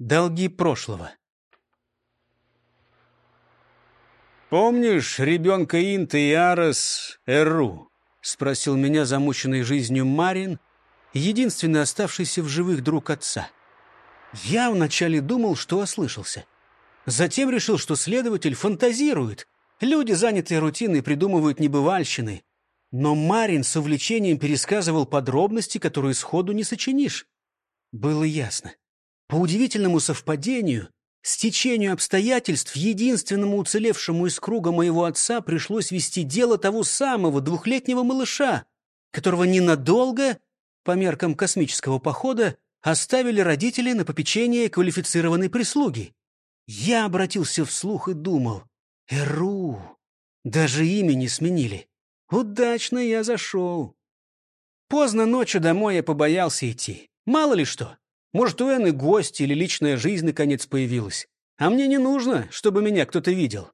Долги прошлого. «Помнишь ребенка Инта и Арес Эру?» — спросил меня замученный жизнью Марин, единственный оставшийся в живых друг отца. Я вначале думал, что ослышался. Затем решил, что следователь фантазирует. Люди, занятые рутиной, придумывают небывальщины. Но Марин с увлечением пересказывал подробности, которые сходу не сочинишь. Было ясно. По удивительному совпадению, стечению обстоятельств, единственному уцелевшему из круга моего отца пришлось вести дело того самого двухлетнего малыша, которого ненадолго, по меркам космического похода, оставили родители на попечение квалифицированной прислуги. Я обратился вслух и думал, «Эру, даже имя не сменили. Удачно я зашел». Поздно ночью домой я побоялся идти. Мало ли что. Может, у Энны гость или личная жизнь наконец появилась. А мне не нужно, чтобы меня кто-то видел.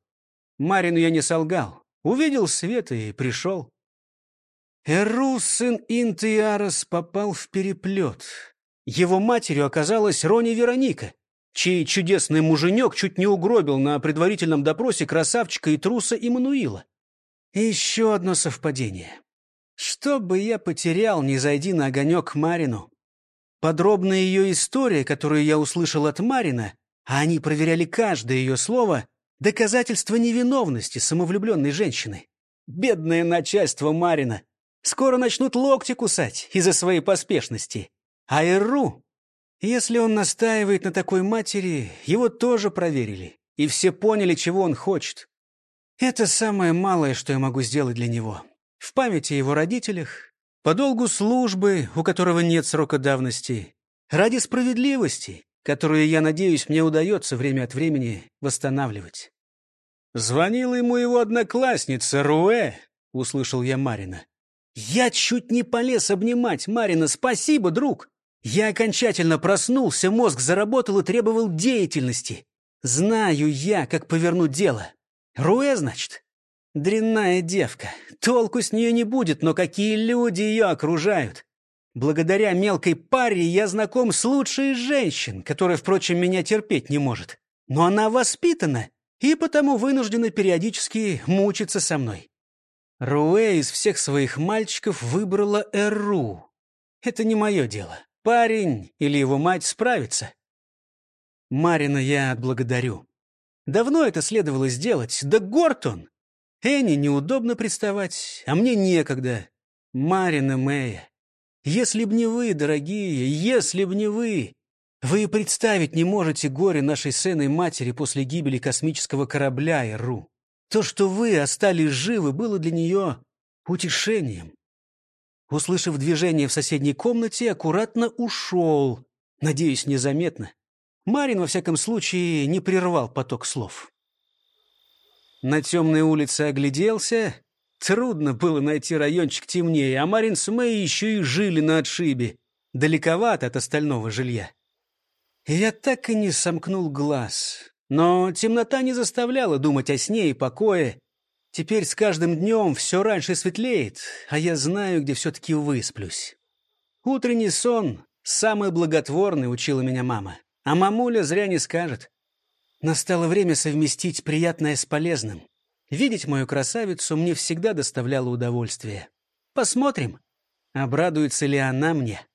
Марину я не солгал. Увидел свет и пришел. Эру, сын Интиарос, попал в переплет. Его матерью оказалась Рони Вероника чей чудесный муженек чуть не угробил на предварительном допросе красавчика и труса Иммануила. еще одно совпадение. Что бы я потерял, не зайди на огонек Марину? Подробная ее история, которую я услышал от Марина, а они проверяли каждое ее слово, доказательство невиновности самовлюбленной женщины. Бедное начальство Марина. Скоро начнут локти кусать из-за своей поспешности. А Иру если он настаивает на такой матери, его тоже проверили, и все поняли, чего он хочет. Это самое малое, что я могу сделать для него. В памяти о его родителях, по долгу службы, у которого нет срока давности, ради справедливости, которую, я надеюсь, мне удается время от времени восстанавливать. «Звонила ему его одноклассница Руэ», — услышал я Марина. «Я чуть не полез обнимать Марина. Спасибо, друг!» Я окончательно проснулся, мозг заработал и требовал деятельности. Знаю я, как повернуть дело. Руэ, значит? Дрянная девка. Толку с нее не будет, но какие люди ее окружают. Благодаря мелкой паре я знаком с лучшей женщин, которая, впрочем, меня терпеть не может. Но она воспитана и потому вынуждена периодически мучиться со мной. Руэ из всех своих мальчиков выбрала Эру. Это не мое дело. Парень или его мать справится. Марина я отблагодарю. Давно это следовало сделать. Да Гортон! Энни неудобно приставать, а мне некогда. Марина Мэя. Если б не вы, дорогие, если б не вы... Вы представить не можете горе нашей сценой матери после гибели космического корабля Иру. То, что вы остались живы, было для нее утешением. Услышав движение в соседней комнате, аккуратно ушел. Надеюсь, незаметно. Марин, во всяком случае, не прервал поток слов. На темной улице огляделся. Трудно было найти райончик темнее, а Марин с Мэй еще и жили на отшибе. Далековато от остального жилья. Я так и не сомкнул глаз. Но темнота не заставляла думать о сне и покое. Теперь с каждым днем все раньше светлеет, а я знаю, где все-таки высплюсь. Утренний сон самый благотворный, учила меня мама. А мамуля зря не скажет. Настало время совместить приятное с полезным. Видеть мою красавицу мне всегда доставляло удовольствие. Посмотрим, обрадуется ли она мне.